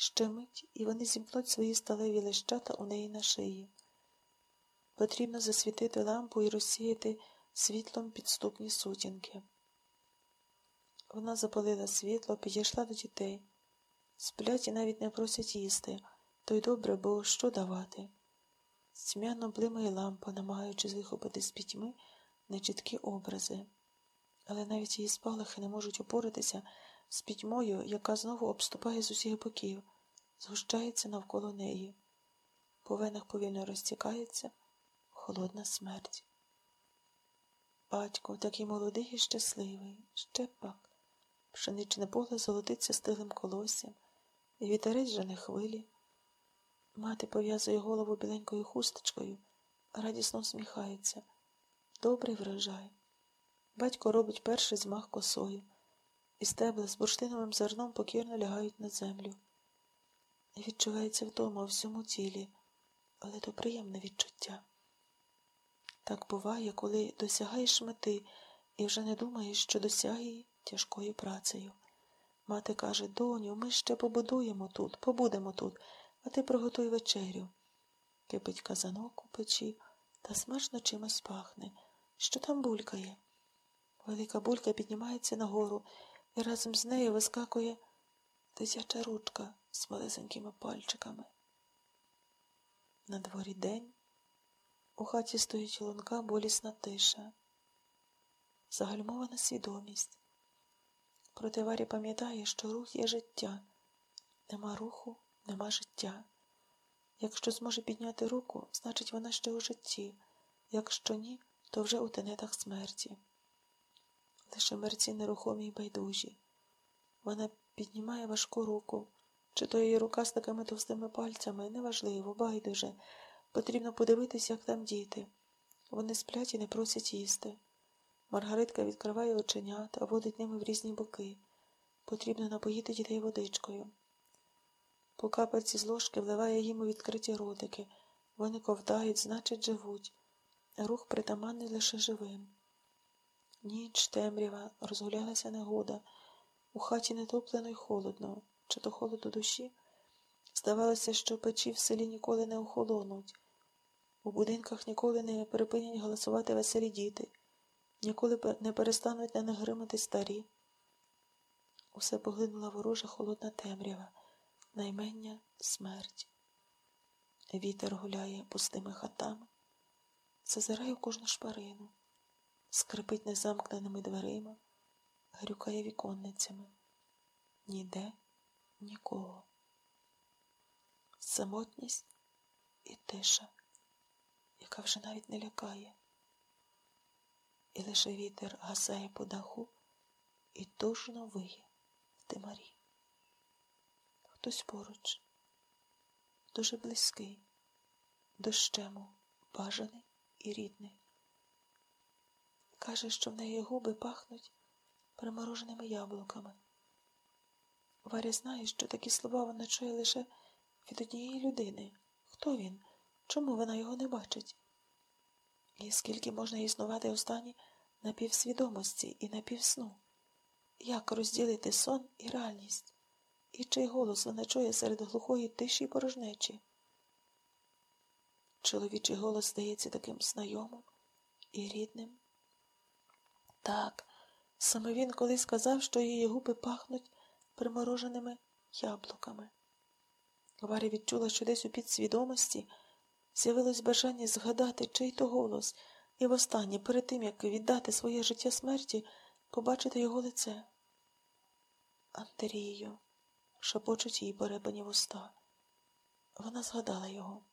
Ще мить, і вони зімкнуть свої сталеві лищата у неї на шиї. Потрібно засвітити лампу і розсіяти світлом підступні сутінки. Вона запалила світло, підійшла до дітей. Сплять і навіть не просять їсти, то й добре, бо що давати. Тьмяно блимає лампа, намагаючись вихопити з пітьми нечіткі образи. Але навіть її спалахи не можуть опоритися з пітьмою, яка знову обступає з усіх боків, згущається навколо неї. По венах повільно розтікається холодна смерть. Батько, такий молодий і щасливий, ще пак. Пшеничне поле золотиться стилим колоссям, і вітерець жене хвилі. Мати пов'язує голову біленькою хусточкою, радісно усміхається. Добрий врожай. Батько робить перший змах косою, і стебла з бурштиновим зерном покірно лягають на землю. Відчувається вдома всьому тілі, але то приємне відчуття. Так буває, коли досягаєш мети і вже не думаєш, що досяг її тяжкою працею. Мати каже, доню, ми ще побудуємо тут, побудемо тут, а ти приготуй вечерю. Кипить казанок у печі та смачно чимось пахне. Що там булькає? Велика булька піднімається нагору, і разом з нею вискакує дитяча ручка з малесенькими пальчиками. На дворі день. У хаті стоїть лунка болісна тиша, загальмована свідомість. Проте Варі пам'ятає, що рух є життя. Нема руху, нема життя. Якщо зможе підняти руку, значить вона ще у житті, якщо ні, то вже у тенетах смерті. Лише мерці нерухомі й байдужі. Вона піднімає важку руку, чи то її рука з такими товстими пальцями, неважливо, байдуже. Потрібно подивитись, як там діти. Вони сплять і не просять їсти. Маргаритка відкриває оченят, а водить ними в різні боки. Потрібно напоїти дітей водичкою. По капельці з ложки вливає їм у відкриті ротики. Вони ковтають, значить, живуть. Рух притаманний лише живим. Ніч темрява, розгулялася негода. У хаті нетоплено й холодно, чи то холод у душі. Здавалося, що печі в селі ніколи не охолонуть. У будинках ніколи не припинять голосувати веселі діти, ніколи не перестануть на них гримати старі. Усе поглинула ворожа холодна темрява, наймення смерть. Вітер гуляє пустими хатами, зазирає кожну шпарину, скрипить незамкненими дверима, грюкає віконницями. Ніде нікого. Самотність і тиша яка вже навіть не лякає. І лише вітер гасає по даху і тужно виє в тимарі. Хтось поруч, дуже близький, дощему, бажаний і рідний. Каже, що в неї губи пахнуть примороженими яблуками. Варя знає, що такі слова вона чує лише від однієї людини. Хто він? Чому вона його не бачить? І скільки можна існувати у напівсвідомості і напівсну? Як розділити сон і реальність? І чий голос вона чує серед глухої тиші й порожнечі? Чоловічий голос здається таким знайомим і рідним. Так, саме він колись сказав, що її губи пахнуть примороженими яблуками. Варя відчула, що десь у підсвідомості з'явилось бажання згадати чий то голос, і востаннє, перед тим, як віддати своє життя смерті, побачити його лице. Андрію, шепочуть їй перепані вуста. Вона згадала його.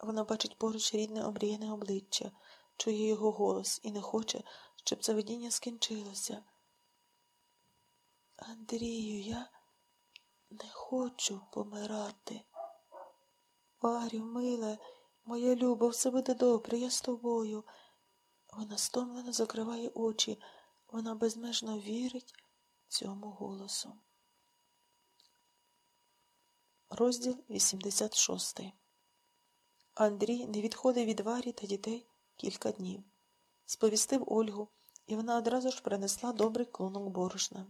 Вона бачить поруч рідне омріяне обличчя, чує його голос і не хоче, щоб це видіння скінчилося. Андрію, я не хочу помирати. Варю, миле, моя любов, все буде добре, я з тобою. Вона стомлено закриває очі, вона безмежно вірить цьому голосу. Розділ 86 Андрій не відходив від Варі та дітей кілька днів. Сповістив Ольгу, і вона одразу ж принесла добрий клунок борошна.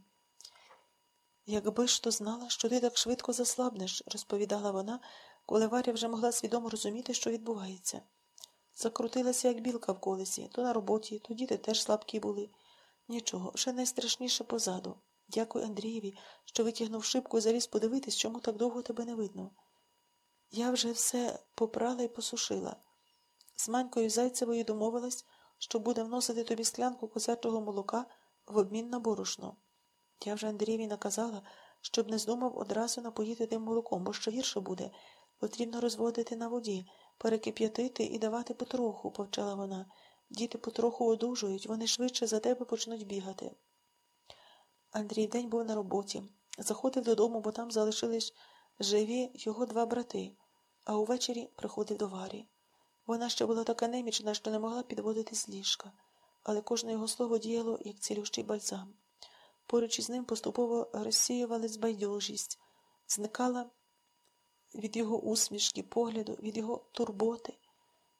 Якби ж то знала, що ти так швидко заслабнеш, розповідала вона, коли Варя вже могла свідомо розуміти, що відбувається. Закрутилася, як білка в колесі, то на роботі, то діти теж слабкі були. Нічого, ще найстрашніше позаду. Дякую Андрієві, що витягнув шибку і заліз подивитись, чому так довго тебе не видно. Я вже все попрала і посушила. З Манькою Зайцевою домовилась, що буде вносити тобі склянку козячого молока в обмін на борошно. Я вже Андрієві наказала, щоб не здумав одразу напоїти тим молоком, бо що гірше буде. Потрібно розводити на воді, перекип'ятити і давати потроху, повчала вона. Діти потроху одужують, вони швидше за тебе почнуть бігати. Андрій день був на роботі. Заходив додому, бо там залишились живі його два брати, а увечері приходив до Варі. Вона ще була така немічна, що не могла підводити з ліжка, але кожне його слово діяло, як цілющий бальзам. Поруч із ним поступово розсіювалась байдужість, зникала від його усмішки, погляду, від його турботи,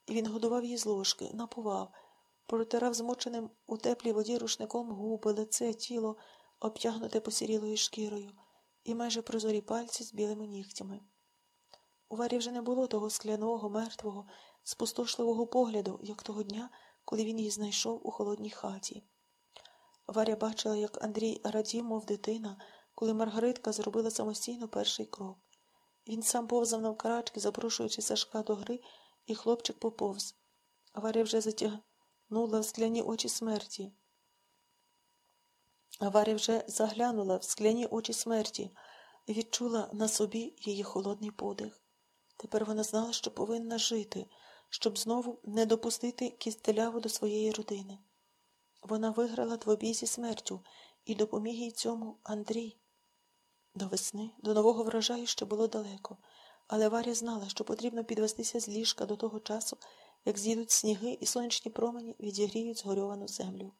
і він годував її з ложки, напував, протирав змоченим у теплій воді рушником губи, лице, тіло, обтягнуте посірілою шкірою, і майже прозорі пальці з білими нігтями. У Варі вже не було того скляного, мертвого, спустошливого погляду, як того дня, коли він її знайшов у холодній хаті. Варя бачила, як Андрій радів, мов дитина, коли Маргаритка зробила самостійно перший крок. Він сам повзав навкарачки, запрошуючи Сашка до гри, і хлопчик поповз. Варя вже затягнула в скляні очі смерті. Варя вже заглянула в скляні очі смерті і відчула на собі її холодний подих. Тепер вона знала, що повинна жити, щоб знову не допустити кістеляву до своєї родини. Вона виграла двобій зі смертю і допоміг їй цьому Андрій. До весни, до нового врожаю ще було далеко, але Варя знала, що потрібно підвестися з ліжка до того часу, як з'їдуть сніги і сонячні промені відігріють згорьовану землю.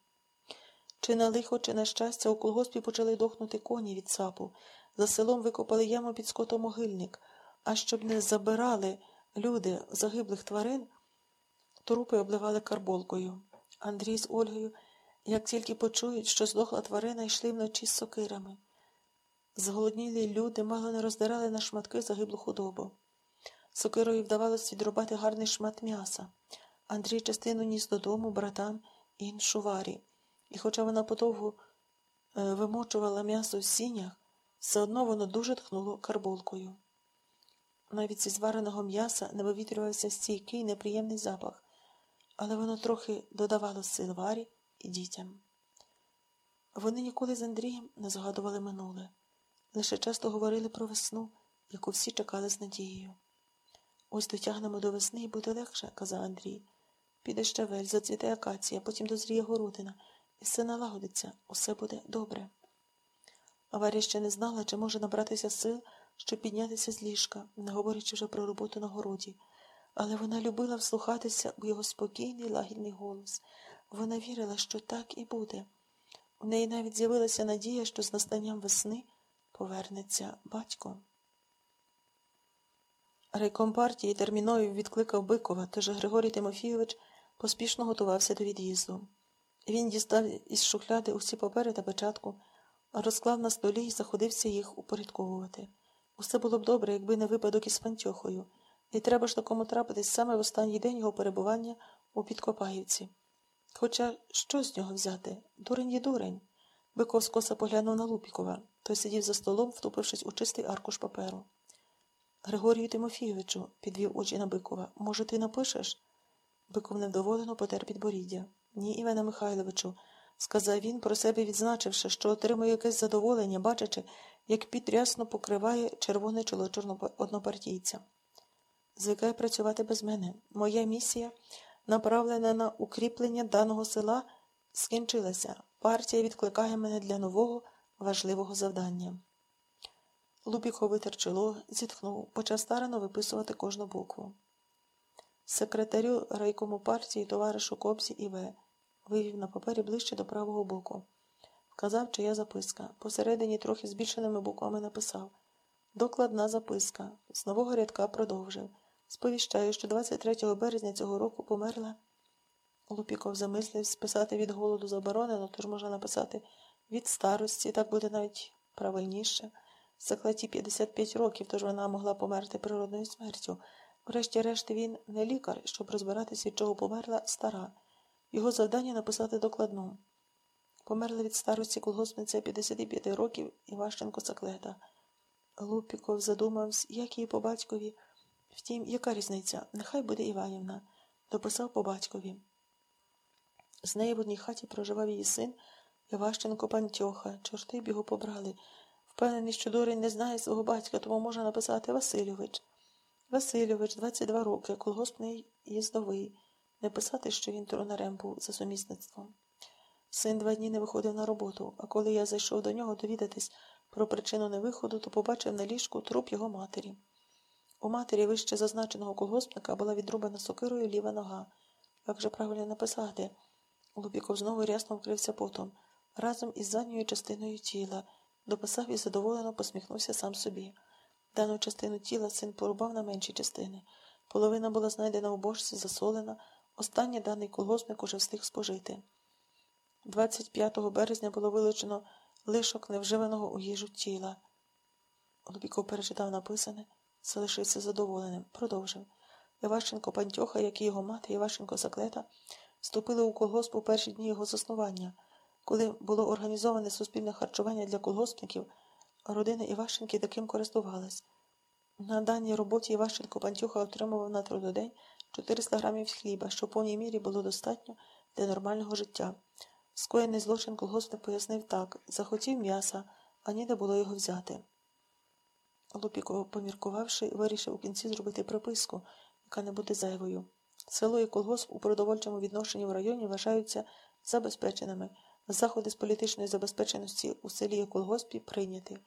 Чи на лихо, чи на щастя, у колгоспі почали дохнути коні від сапу, за селом викопали яму під скотомогильник, а щоб не забирали люди загиблих тварин, трупи обливали карболкою. Андрій з Ольгою, як тільки почують, що здохла тварина, йшли вночі з сокирами. Зголоднілі люди мало не роздирали на шматки загиблу худобу. Сокирою вдавалося відрубати гарний шмат м'яса. Андрій частину ніс додому, братам, іншу варі. І хоча вона подовгу е, вимочувала м'ясо в сінях, все одно воно дуже тхнуло карболкою. Навіть зі звареного м'яса не вивітрювався стійкий неприємний запах, але воно трохи додавало сил варі і дітям. Вони ніколи з Андрієм не згадували минуле, лише часто говорили про весну, яку всі чекали з надією. Ось дотягнемо до весни і буде легше, казав Андрій. Піде щавель, зацвіте акація, потім дозріє городина, і все налагодиться, усе буде добре. Аварія ще не знала, чи може набратися сил, щоб піднятися з ліжка, не говорячи вже про роботу на городі, але вона любила вслухатися у його спокійний лагідний голос. Вона вірила, що так і буде. У неї навіть з'явилася надія, що з настанням весни повернеться батько. Райком партії термінові відкликав Бикова, тож Григорій Тимофійович поспішно готувався до від'їзду. Він дістав із шухляди усі папери та печатку, розклав на столі і заходився їх упорядковувати. Усе було б добре, якби не випадок із Пантьохою, і треба ж такому трапитись саме в останній день його перебування у Підкопаївці. Хоча що з нього взяти? Дурень є дурень. Биков скоса поглянув на Лупікова. Той сидів за столом, втупившись у чистий аркуш паперу. Григорію Тимофійовичу, підвів очі на Бикова, може, ти напишеш? Биков невдоволено потер підборіддя. Ні, Івана Михайловичу, сказав він, про себе відзначивши, що отримує якесь задоволення, бачачи, як підрясно покриває червоне чоло однопартійця. Звикай працювати без мене. Моя місія, направлена на укріплення даного села, скінчилася. Партія відкликає мене для нового важливого завдання. Лубіко витер чоло, зітхнув, почав старано виписувати кожну букву. Секретарю райкому партії товаришу Кобзі Іве вивів на папері ближче до правого боку. Вказав, чия записка. Посередині трохи збільшеними буквами написав Докладна записка. З нового рядка продовжив. Сповіщаю, що 23 березня цього року померла. Лупіков замислив списати від голоду заборонено, тож можна написати від старості, так буде навіть правильніше. Закладі 55 років, тож вона могла померти природною смертю. Врешті-решт він не лікар, щоб розбиратись, від чого померла стара. Його завдання написати докладну. Померла від старості колгоспниця 55 років Іващенко Саклета. Лупіков задумався, як її по батькові. Втім, яка різниця? Нехай буде Іванівна. Дописав по батькові. З нею в одній хаті проживав її син Іващенко Пантьоха. Чорти б його побрали. Впевнений, що Дорень не знає свого батька, тому можна написати Васильович. Васильович, 22 роки, колгоспний їздовий. Не писати, що він тронарем був за сумісництвом. Син два дні не виходив на роботу, а коли я зайшов до нього довідатись про причину невиходу, то побачив на ліжку труп його матері. У матері вище зазначеного колгоспника була відрубана сокирою ліва нога. Як же правильно написати? Лубіков знову рясно вкрився потом, разом із задньою частиною тіла, дописав і задоволено посміхнувся сам собі. Дану частину тіла син порубав на менші частини. Половина була знайдена у бочці, засолена, останнє даний колгоспник уже встиг спожити. 25 березня було вилучено лишок невживаного у їжу тіла. Лубіков перечитав написане, залишився задоволеним. Продовжив. Іващенко Пантьоха, як і його мати, Іващенко Заклета, вступили у колгосп у перші дні його заснування. Коли було організоване суспільне харчування для колгоспників, родина Іващенки таким користувалась. На даній роботі Іващенко Пантюха отримував на трудодень 400 грамів хліба, що в повній мірі було достатньо для нормального життя. Скоєний злочин колгоспник пояснив так захотів м'яса, а ніде було його взяти. Лупіко, поміркувавши, вирішив у кінці зробити прописку, яка не буде зайвою. Село і колгосп у продовольчому відношенні в районі вважаються забезпеченими. Заходи з політичної забезпеченості у селі і колгоспі прийняті.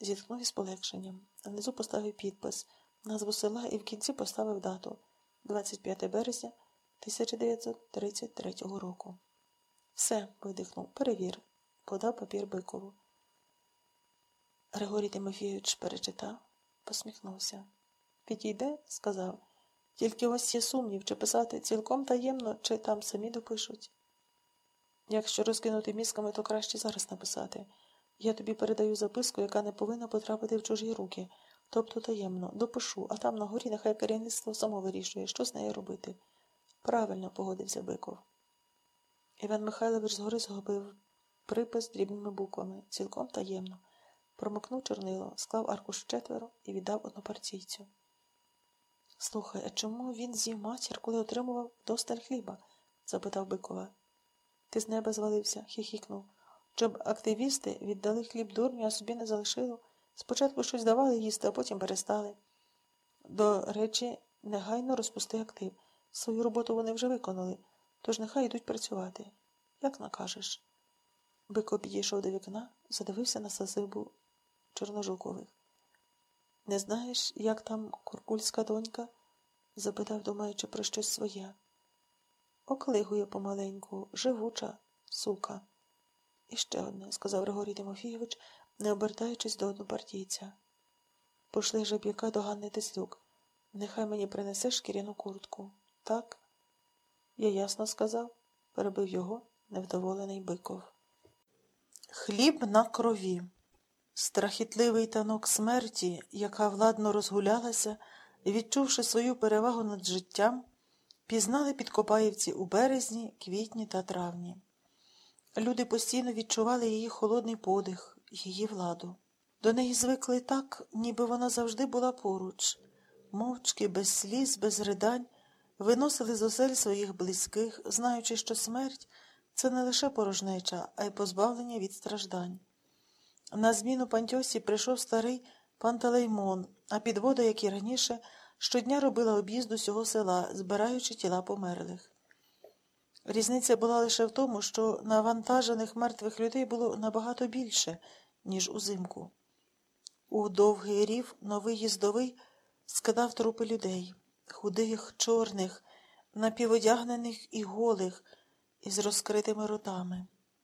Зіткнув із полегшенням. Внизу поставив підпис, назву села і в кінці поставив дату 25 березня 1933 року. Все, видихнув, перевір, подав папір Бикову. Григорій Тимофійович перечитав, посміхнувся. Підійде, сказав. Тільки ось є сумнів, чи писати цілком таємно, чи там самі допишуть. Якщо розкинути мізками, то краще зараз написати. Я тобі передаю записку, яка не повинна потрапити в чужі руки, тобто таємно, допишу, а там на горі нехай керівництво само вирішує, що з нею робити. Правильно погодився Биков. Іван Михайлович згори згубив припис дрібними буквами, цілком таємно. Промокнув чорнило, склав аркуш четверо і віддав однопартійцю. Слухай, а чому він з'їв матір, коли отримував досталь хліба? запитав Бикова. Ти з неба звалився, хихікнув. Щоб активісти віддали хліб дурню, а собі не залишило. Спочатку щось давали їсти, а потім перестали. До речі, негайно розпусти актив. Свою роботу вони вже виконали, тож нехай йдуть працювати. Як накажеш? Бико підійшов до вікна, задивився на сазибу чорножукових. Не знаєш, як там куркульська донька? запитав, думаючи про щось своє. Оклигує помаленьку, живуча, сука. І ще одне, сказав Григорій Тимофійович, не обертаючись до однопартійця. Пошли жеб'яка до Ганни Теслюк. Нехай мені принесе шкіряну куртку. Так? Я ясно сказав, перебив його невдоволений Биков. Хліб на крові. Страхітливий танок смерті, яка владно розгулялася, відчувши свою перевагу над життям, пізнали підкопаївці у березні, квітні та травні. Люди постійно відчували її холодний подих, її владу. До неї звикли так, ніби вона завжди була поруч, мовчки, без сліз, без ридань, виносили з осель своїх близьких, знаючи, що смерть це не лише порожнеча, а й позбавлення від страждань. На зміну пантьосі прийшов старий Пантелеймон, а підвода, як і раніше, щодня робила об'їзд усього села, збираючи тіла померлих. Різниця була лише в тому, що навантажених мертвих людей було набагато більше, ніж узимку. У довгий рів новий їздовий скидав трупи людей, худих, чорних, напіводягнених і голих, із розкритими ротами.